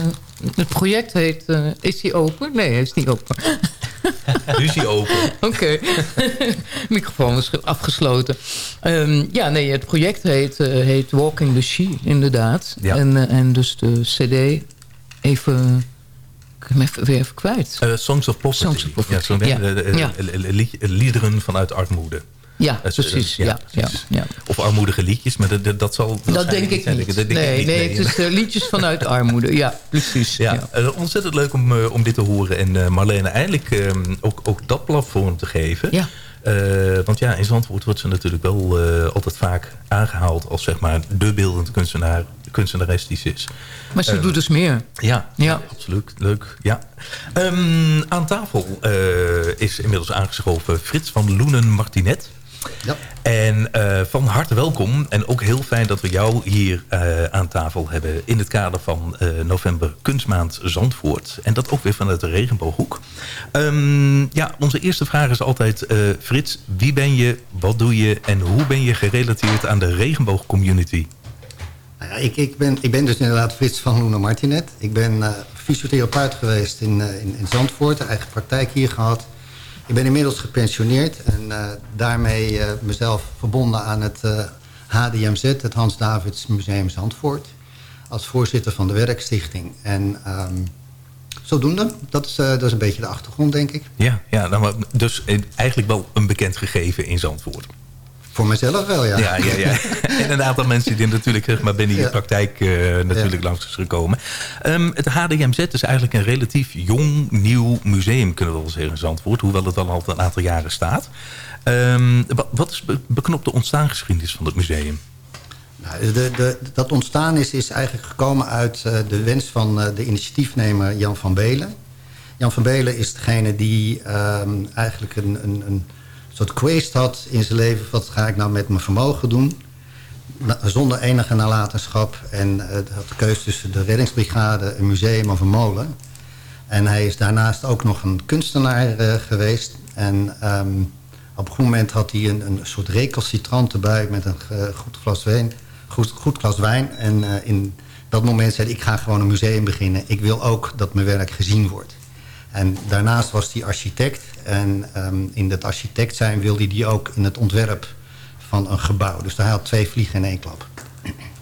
het project heet... eh, is hij open? Nee, hij is niet open. Nu is hij open. Oké. Microfoon is afgesloten. Ehm, ja, nee, het project heet, eh, heet Walking the Sea, inderdaad. Ja. En, en dus de cd even... Ik heb hem even, weer even kwijt. Songs of Poverty. Songs of Poverty, Ja, ja. Ja. lied- Liederen vanuit armoede. Ja, Dat eh, precies. Ja, ja, ja. Of armoedige liedjes, maar dat, dat, dat zal... Dat, denk ik niet. Dat denk ik nee, niet, nee, het is eh, liedjes vanuit armoede. Ja, precies. Ja, Ja. eh, ontzettend leuk om, om dit te horen. En Marlene, eindelijk eh, ook, ook dat platform te geven. Ja. Want ja, in Zandvoort wordt ze natuurlijk wel altijd vaak aangehaald... als zeg maar de beeldend kunstenaar, kunstenares die ze is. Maar ze Eh, doet dus meer. Ja, Ja. absoluut. Leuk. Ja. Ehm, aan tafel is inmiddels aangeschoven Frits van Loenen-Martinet. Ja. En eh, van harte welkom. En ook heel fijn dat we jou hier eh, aan tafel hebben... in het kader van eh, november Kunstmaand Zandvoort. En dat ook weer vanuit de regenbooghoek. Ehm, ja, onze eerste vraag is altijd... Frits, wie ben je, wat doe je... en hoe ben je gerelateerd aan de regenboogcommunity? Nou ja, ik, ik, ben, ik ben dus inderdaad Frits van Loenen Martinet. Ik ben fysiotherapeut geweest in, in, in Zandvoort. Eigen praktijk hier gehad. Ik ben inmiddels gepensioneerd. En eh, daarmee eh, mezelf verbonden aan het eh, HDMZ, het Hans Davids Museum Zandvoort. Als voorzitter van de werkstichting. En ehm, zodoende, dat is, eh, dat is een beetje de achtergrond, denk ik. Ja, ja nou, dus eh, eigenlijk wel een bekend gegeven in Zandvoort. Voor mezelf wel, ja. Ja, ja, ja. en een aantal mensen die natuurlijk maar, binnen je Ja. praktijk eh, natuurlijk langs is gekomen. Ehm, het HDMZ is eigenlijk een relatief jong, nieuw museum, kunnen we wel zeggen, in Zandvoort. Hoewel het al al een aantal jaren staat. Ehm, wat, is be- beknopt de ontstaansgeschiedenis van het museum? Nou, de, de, dat ontstaan is, is eigenlijk gekomen uit eh, de wens van eh, de initiatiefnemer Jan van Belen. Jan van Belen is degene die ehm, eigenlijk een, een, een soort quest had in zijn leven. Wat ga ik nou met mijn vermogen doen? Zonder enige nalatenschap. En eh, had de keuze tussen de reddingsbrigade, een museum of een molen. En hij is daarnaast ook nog een kunstenaar eh, geweest. En ehm, op een goed moment had hij een, soort recalcitrant erbij met een eh, goed glas wijn. Goed, goed glas wijn. En in dat moment zei hij, ik ga gewoon een museum beginnen. Ik wil ook dat mijn werk gezien wordt. En daarnaast was hij architect. En ehm, in dat architect zijn wilde hij ook in het ontwerp van een gebouw. Dus hij had twee vliegen in één klap.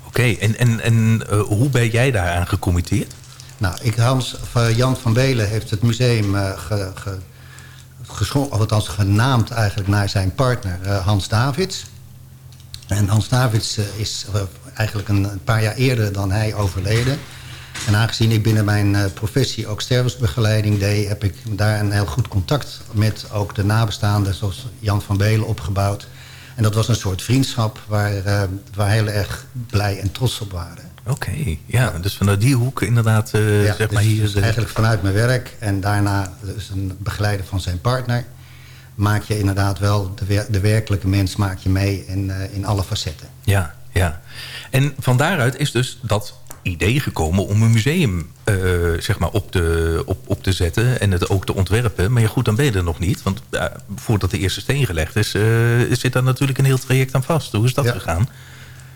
Oké, en, en, en eh, hoe ben jij daaraan gecommitteerd? Nou, ik, Hans, eh, Jan van Belen heeft het museum eh, ge, ge, geschon- of althans genaamd eigenlijk naar zijn partner Hans Davids. En Hans Davids is eigenlijk een, een paar jaar eerder dan hij overleden. En aangezien ik binnen mijn eh, professie ook stervensbegeleiding deed... heb ik daar een heel goed contact met ook de nabestaanden... zoals Jan van Belen opgebouwd. En dat was een soort vriendschap waar, eh, waar we heel erg blij en trots op waren. Oké, ja, dus vanuit die hoek inderdaad, eh, Ja, zeg maar dus- hier... dus de- eigenlijk vanuit mijn werk en daarna dus een begeleider van zijn partner... maak je inderdaad wel de, wer- de werkelijke mens maak je mee in, in alle facetten. Ja, ja. En van daaruit is dus dat idee gekomen om een museum eh, zeg maar op, te, op, op te zetten en het ook te ontwerpen. Maar ja, goed, dan ben je er nog niet. Want voordat de eerste steen gelegd is, eh, zit daar natuurlijk een heel traject aan vast. Hoe is dat Ja. gegaan?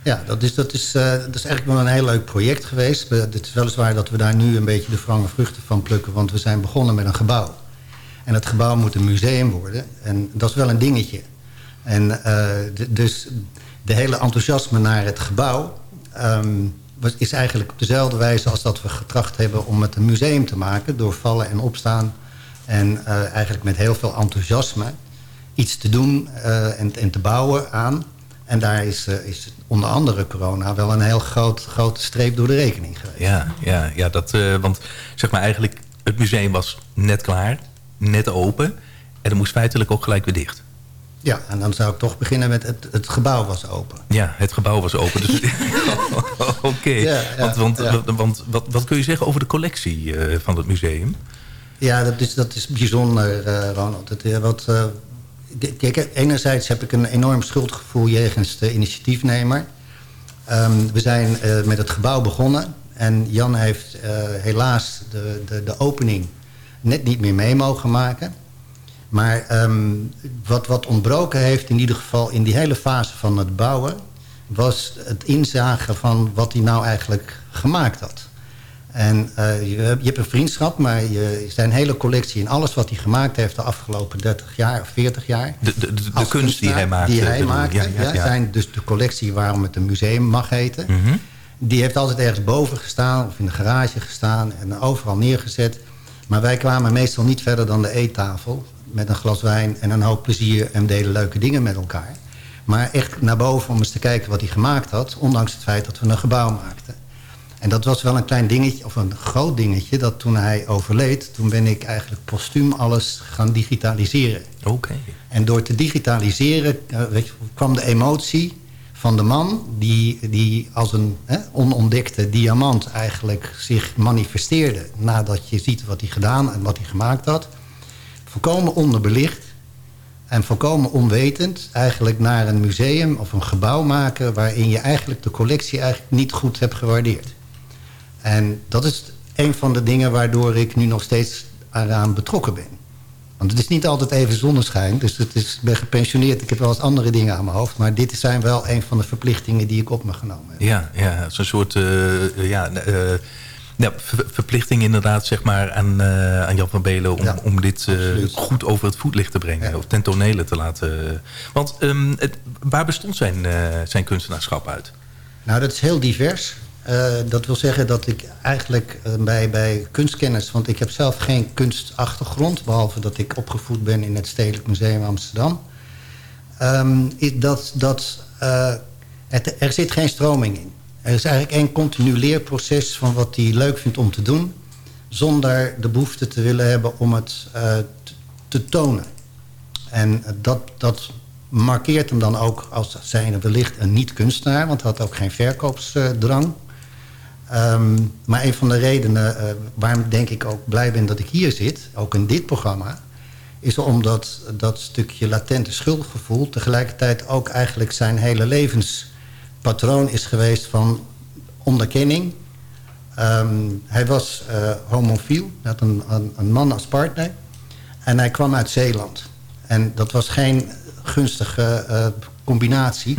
Ja, dat is, dat, is, eh, dat is eigenlijk wel een heel leuk project geweest. We- Het is weliswaar dat we daar nu een beetje de wrange vruchten van plukken... want we zijn begonnen met een gebouw. En het gebouw moet een museum worden. En dat is wel een dingetje. En dus de hele enthousiasme naar het gebouw... ehm, is eigenlijk op dezelfde wijze als dat we getracht hebben... om het een museum te maken door vallen en opstaan. En eh, eigenlijk met heel veel enthousiasme iets te doen eh, en, te bouwen aan... En daar is, eh, is onder andere corona wel een heel groot, grote streep door de rekening geweest. Ja, ja, ja dat, want zeg maar eigenlijk, het museum was net klaar, net open. En dan moest feitelijk ook gelijk weer dicht. Ja, en dan zou ik toch beginnen met het, het gebouw was open. Ja, het gebouw was open. Dus, Oké, Ja, ja, want, want, ja. want wat, wat kun je zeggen over de collectie eh, van het museum? Ja, dat is, dat is bijzonder, eh, Ronald. Het, eh, wat, kijk, enerzijds heb ik een enorm schuldgevoel jegens de initiatiefnemer. Ehm, we zijn met het gebouw begonnen. En Jan heeft helaas de, de, de opening net niet meer mee mogen maken. Maar ehm, wat, wat ontbroken heeft in ieder geval in die hele fase van het bouwen... was het inzagen van wat hij nou eigenlijk gemaakt had. En eh, je, hebt- je hebt een vriendschap, maar je, zijn hele collectie... en alles wat hij gemaakt heeft de afgelopen 30 jaar of 40 jaar... De, de, de, de als kunst die hij maakte. Die hij bedoel maakte, Ja, ja, ja, ja. zijn dus de collectie waarom het een museum mag heten. Mhm. Die heeft altijd ergens boven gestaan of in de garage gestaan en overal neergezet. Maar wij kwamen meestal niet verder dan de eettafel met een glas wijn en een hoop plezier en deden leuke dingen met elkaar. Maar echt naar boven om eens te kijken wat hij gemaakt had, ondanks het feit dat we een gebouw maakten. En dat was wel een klein dingetje, of een groot dingetje, dat toen hij overleed, toen ben ik eigenlijk postuum alles gaan digitaliseren. Oké. En door te digitaliseren eh, weet je, kwam de emotie van de man... die, die als een hè, onontdekte diamant eigenlijk zich manifesteerde... nadat je ziet wat hij gedaan en wat hij gemaakt had. Volkomen onderbelicht en volkomen onwetend... eigenlijk naar een museum of een gebouw maken... waarin je eigenlijk de collectie eigenlijk niet goed hebt gewaardeerd. En dat is een van de dingen waardoor ik nu nog steeds eraan betrokken ben. Want het is niet altijd even zonneschijn. Dus het is, ik ben gepensioneerd. Ik heb wel eens andere dingen aan mijn hoofd. Maar dit zijn wel een van de verplichtingen die ik op me genomen heb. Ja, ja zo'n soort eh, ja, eh, ja, ver- verplichting inderdaad zeg maar, aan, eh, aan Jan van Belen... om, om dit eh, goed over het voetlicht te brengen. Of ten tonele te laten... Want ehm, het, waar bestond zijn, eh, zijn kunstenaarschap uit? Nou, dat is heel divers. Eh, dat wil zeggen dat ik eigenlijk eh, bij, bij kunstkennis... want ik heb zelf geen kunstachtergrond... behalve dat ik opgevoed ben in het Stedelijk Museum Amsterdam... Is dat, dat eh, het, er zit geen stroming in. Er is eigenlijk één continu leerproces van wat hij leuk vindt om te doen... zonder de behoefte te willen hebben om het eh, te, tonen. En dat, dat markeert hem dan ook als zijnde wellicht een niet-kunstenaar... want hij had ook geen verkoopsdrang. Ehm, maar een van de redenen eh, waarom denk ik ook blij ben dat ik hier zit... ook in dit programma... is omdat dat stukje latente schuldgevoel... tegelijkertijd ook eigenlijk zijn hele levenspatroon is geweest... van onderkenning. Ehm, hij was eh, homofiel, hij had een, een, een man als partner... en hij kwam uit Zeeland... En dat was geen gunstige eh, combinatie.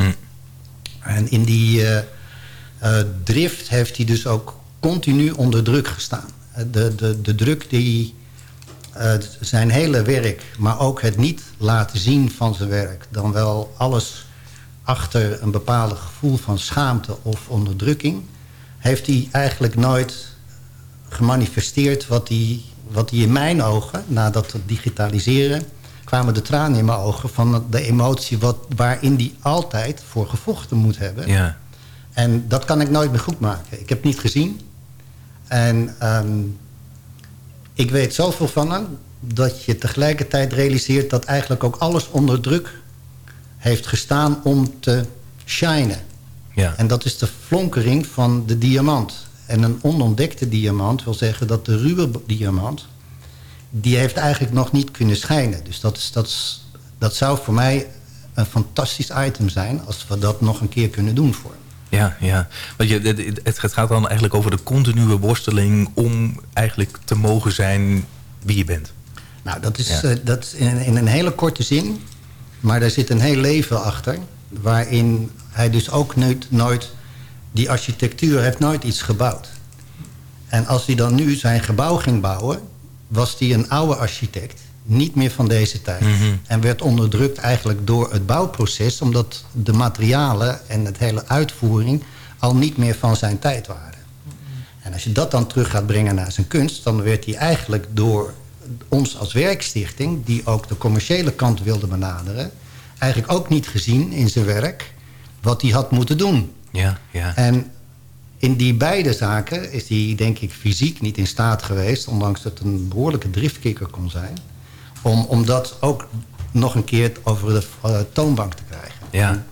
En in die eh, drift heeft hij dus ook continu onder druk gestaan. De, de, de druk die zijn hele werk, maar ook het niet laten zien van zijn werk... dan wel alles achter een bepaald gevoel van schaamte of onderdrukking... heeft hij eigenlijk nooit gemanifesteerd wat hij, wat hij in mijn ogen... na dat digitaliseren kwamen de tranen in mijn ogen van de emotie... Wat, waarin die altijd voor gevochten moet hebben. Ja. En dat kan ik nooit meer goed maken. Ik heb het niet gezien. En ehm, ik weet zoveel van hem... dat je tegelijkertijd realiseert dat eigenlijk ook alles onder druk heeft gestaan om te shinen. Ja. En dat is de flonkering van de diamant. En een onontdekte diamant wil zeggen dat de ruwe diamant... die heeft eigenlijk nog niet kunnen schijnen. Dus dat, is, dat, is, dat zou voor mij een fantastisch item zijn... als we dat nog een keer kunnen doen voor. Ja, ja. Want je, het, het gaat dan eigenlijk over de continue worsteling... om eigenlijk te mogen zijn wie je bent. Nou, dat is, Ja. eh, dat is in, in een hele korte zin. Maar daar zit een heel leven achter. Waarin hij dus ook nooit, nooit... Die architectuur heeft nooit iets gebouwd. En als hij dan nu zijn gebouw ging bouwen... was hij een oude architect. Niet meer van deze tijd. Mhm. En werd onderdrukt eigenlijk door het bouwproces... omdat de materialen en het hele uitvoering... al niet meer van zijn tijd waren. En als je dat dan terug gaat brengen naar zijn kunst... dan werd hij eigenlijk door ons als werkstichting... die ook de commerciële kant wilde benaderen... eigenlijk ook niet gezien in zijn werk wat hij had moeten doen. Ja, ja. En in die beide zaken is hij, denk ik, fysiek niet in staat geweest... ondanks dat het een behoorlijke driftkikker kon zijn... om, om dat ook nog een keer over de eh, toonbank te krijgen. Ja.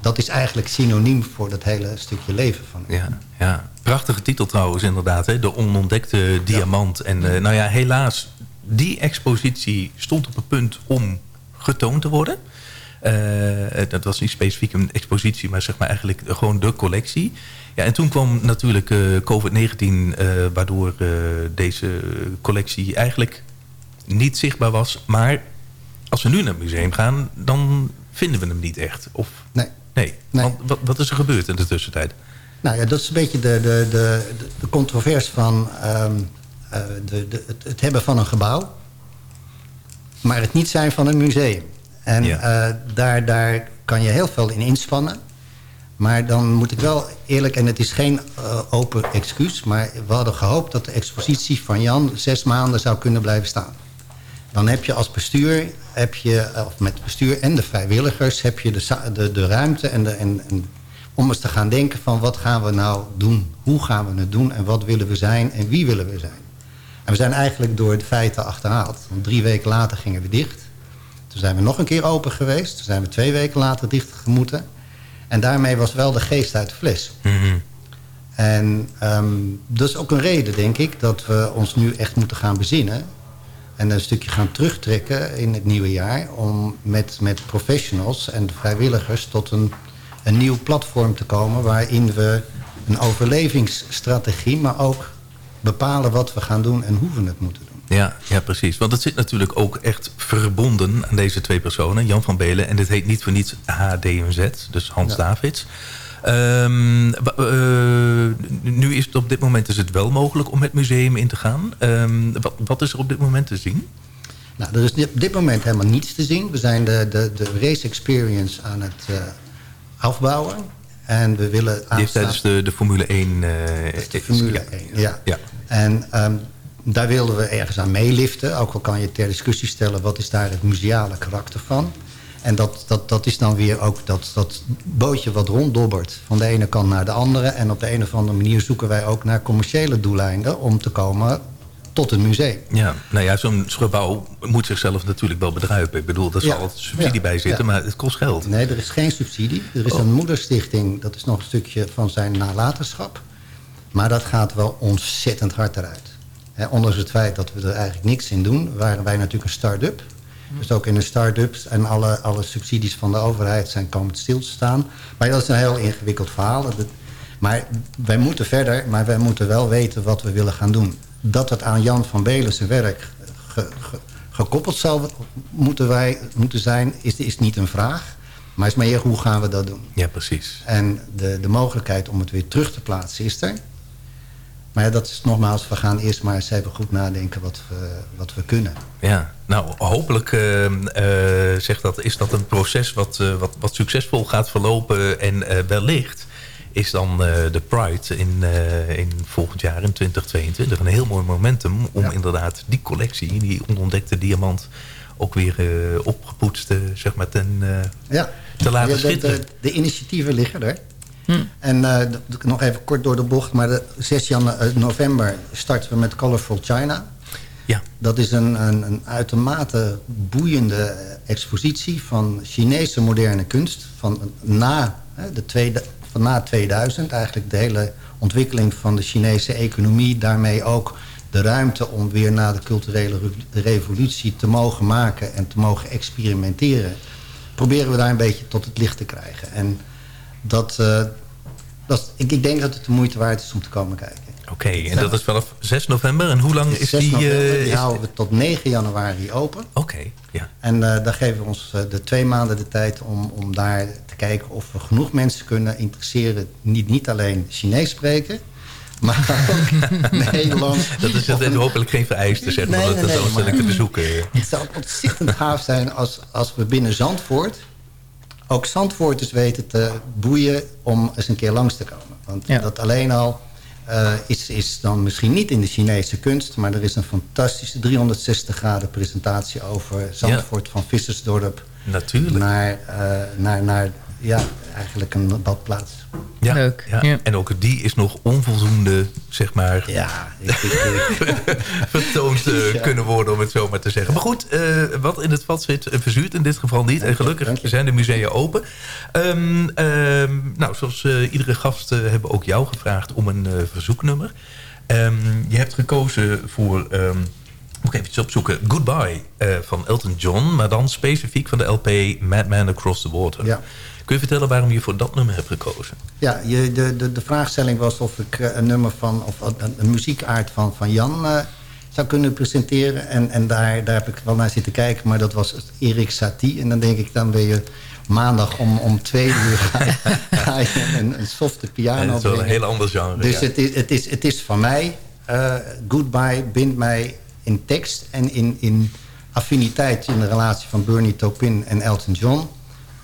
Dat is eigenlijk synoniem voor dat hele stukje leven van hem. Ja, ja. Prachtige titel trouwens inderdaad. Hè? De onontdekte diamant. En eh, nou ja, helaas, die expositie stond op het punt om getoond te worden. Eh, dat was niet specifiek een expositie, maar zeg maar eigenlijk gewoon de collectie. Ja, en toen kwam natuurlijk eh, COVID-19, eh, waardoor eh, deze collectie eigenlijk niet zichtbaar was. Maar als we nu naar het museum gaan, dan vinden we hem niet echt. Of, nee. Nee, Want wat, wat is er gebeurd in de tussentijd? Nou ja, dat is een beetje de, de, de, de controverse van ehm, eh, de, de, het, het hebben van een gebouw... maar het niet zijn van een museum. En eh, daar, daar kan je heel veel in inspannen. Maar dan moet ik wel eerlijk, en het is geen eh, open excuus... maar we hadden gehoopt dat de expositie van Jan zes maanden zou kunnen blijven staan. Dan heb je als bestuur, heb je, of met bestuur en de vrijwilligers... heb je de, de, de ruimte en de, en, en om eens te gaan denken van wat gaan we nou doen? Hoe gaan we het doen? En wat willen we zijn? En wie willen we zijn? En we zijn eigenlijk door de feiten achterhaald. Want drie weken later gingen we dicht. Toen zijn we nog een keer open geweest. Toen zijn we twee weken later dicht gemoeten. En daarmee was wel de geest uit de fles. En ehm, dat is ook een reden, denk ik, dat we ons nu echt moeten gaan bezinnen. En een stukje gaan terugtrekken in het nieuwe jaar... om met, met professionals en vrijwilligers tot een, een nieuw platform te komen... waarin we een overlevingsstrategie, maar ook bepalen wat we gaan doen en hoe we het moeten doen. Ja, ja, precies. Want het zit natuurlijk ook echt verbonden aan deze twee personen. Jan van Belen en dit heet niet voor niets HDMZ, dus Hans Ja. Davids. Ehm, eh, nu is het op dit moment is het wel mogelijk om het museum in te gaan. Ehm, wat, wat is er op dit moment te zien? Nou, er is op dit moment helemaal niets te zien. We zijn de, de, de race experience aan het eh, afbouwen. En we willen Die heeft aanstaan- tijdens de, de Formule 1... eh, de Formule 1, ja. ja. En ehm, daar wilden we ergens aan meeliften. Ook al kan je ter discussie stellen... wat is daar het museale karakter van. En dat, dat, dat is dan weer ook dat, dat bootje wat ronddobbert... van de ene kant naar de andere. En op de een of andere manier zoeken wij ook naar commerciële doeleinden... om te komen tot een museum. Ja, nou ja, zo'n gebouw moet zichzelf natuurlijk wel bedruipen. Ik bedoel, er zal Ja. altijd subsidie Ja. bij zitten, Ja. maar het kost geld. Nee, er is geen subsidie. Er is Oh. een moederstichting, dat is nog een stukje van zijn nalatenschap. Maar dat gaat wel ontzettend hard eruit. Hè, ondanks het feit dat we er eigenlijk niks in doen... waren wij natuurlijk een start-up. Dus ook in de start-ups en alle, alle subsidies van de overheid zijn komen stil te staan. Maar dat is een heel ingewikkeld verhaal. Maar wij moeten verder, maar wij moeten wel weten wat we willen gaan doen. Dat het aan Jan van Belen zijn werk ge- ge- gekoppeld zou moeten, wij, moeten zijn, is, is niet een vraag. Maar is meer hoe gaan we dat doen. Ja, precies. En de, de mogelijkheid om het weer terug te plaatsen is er. Maar ja, dat is nogmaals, we gaan eerst maar eens even goed nadenken wat we, wat we kunnen. Ja, nou hopelijk eh, eh, zegt dat, is dat een proces wat, eh, wat, wat succesvol gaat verlopen. En wellicht is dan eh, de Pride in, eh, in volgend jaar, in 2022, een heel mooi momentum... om inderdaad die collectie, die onontdekte diamant... ook weer eh, opgepoetst zeg maar, ten, eh, Ja. te laten schitteren. de, de initiatieven liggen er. En eh, d- nog even kort door de bocht, maar de 6 jan eh, november starten we met Colorful China. Ja. Dat is een, een, een uitermate boeiende expositie van Chinese moderne kunst. Van na, hè, de tweede, van na 2000, eigenlijk de hele ontwikkeling van de Chinese economie. Daarmee ook de ruimte om weer na de culturele re- revolutie te mogen maken en te mogen experimenteren. Proberen we daar een beetje tot het licht te krijgen. En dat, eh, dat ik, ik denk dat het de moeite waard is om te komen kijken. Oké, en dat is vanaf 6 november. En hoe lang is 6 die... november, eh, die is- houden we tot 9 januari open. Oké, ja. En eh daar geven we ons eh, de twee maanden de tijd om, om daar te kijken of we genoeg mensen kunnen interesseren. Niet, niet alleen Chinees spreken, maar ook Nederlands. Dat is dat is hopelijk geen vereiste, zeg maar, Nee, nee, de nee, te bezoeken. Het zou ontzettend gaaf zijn als, als we binnen Zandvoort... ook Zandvoorters weten te boeien om eens een keer langs te komen. Want dat alleen al eh, is, is dan misschien niet in de Chinese kunst... maar er is een fantastische 360 graden presentatie over Zandvoort... van Vissersdorp Natuurlijk. naar, eh, naar, naar ja, eigenlijk een badplaats. Ja, Leuk. Ja. En ook die is nog onvoldoende, zeg maar, ja, vertoond eh, kunnen worden, om het zo maar te zeggen. Maar goed, eh, wat in het vat zit, eh, verzuurt in dit geval niet. En gelukkig zijn de musea open. Ehm, ehm, nou, zoals eh, iedere gast hebben we ook jou gevraagd om een eh, verzoeknummer. Ehm, je hebt gekozen voor... ehm, moet ik even opzoeken. Goodbye eh, van Elton John. Maar dan specifiek van de LP Madman Across the Water. Ja. Kun je vertellen waarom je voor dat nummer hebt gekozen? Ja, je, de, de, de vraagstelling was of ik eh, een nummer van... of een, een muziekaard van, van Jan eh, zou kunnen presenteren. En, en daar, daar heb ik wel naar zitten kijken. Maar dat was Erik Satie. En dan denk ik, dan ben je maandag om, om twee uur ga je, ga je een, een softe piano het is wel een heel ander genre. Dus ja. het, is, het, is, het is van mij. eh, Goodbye bindt mij in tekst en in, in affiniteit in de relatie van Bernie Taupin en Elton John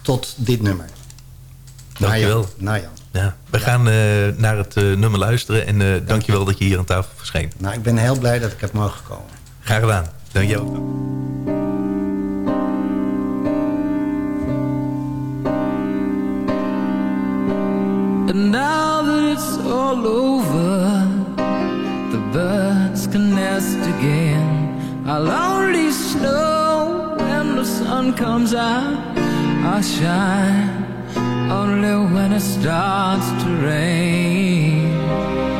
tot dit nummer. Dankjewel. Nou ja, nou ja. Ja, we gaan eh, naar het eh, nummer luisteren. En eh dankjewel dat je hier aan tafel verscheen. Nou, ik ben heel blij dat ik heb mogen komen. Graag gedaan. Dankjewel. And now that it's all over, the birds can nest again. I'll only snow when the sun comes out. I'll shine only when it starts to rain.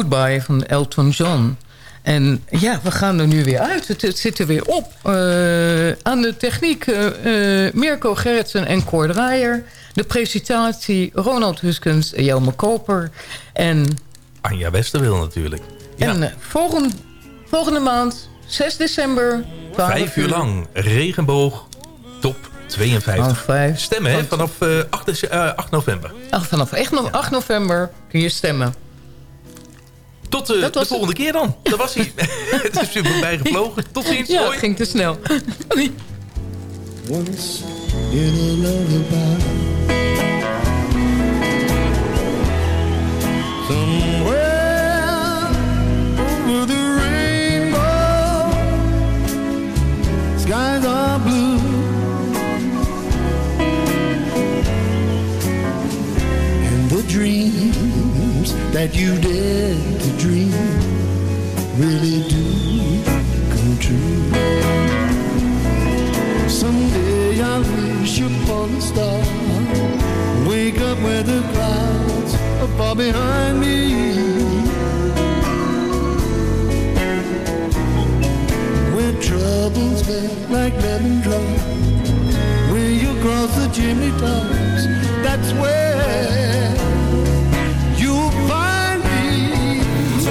Goodbye van Elton John. En ja, we gaan er nu weer uit. Het, het zit er weer op. Eh, aan de techniek eh, eh, Mirko Gerritsen en Cor Draaier. De presentatie Ronald Huskens, Jelme Koper. En, Anja Westerwil natuurlijk. Ja. en volgende, volgende maand, 6 december. 12 Vijf uur lang. Regenboog. Top 52. Half vijf. Stemmen hè, vanaf eh, 8, dece- eh, 8 november. Ach, vanaf 8 no- 8 november kun je stemmen. Tot eh, de volgende keer dan. Dat was hij. het is super bijgevlogen. Tot ziens. Ja, Hoi. het ging te snel. Once in a lullaby. Somewhere over the rainbow, skies are blue. And the dreams that you to dream really do come true. Someday I'll wish upon a star. Wake up where the clouds are far behind me. Where troubles melt like lemon drops. Where you cross the chimney tops. That's where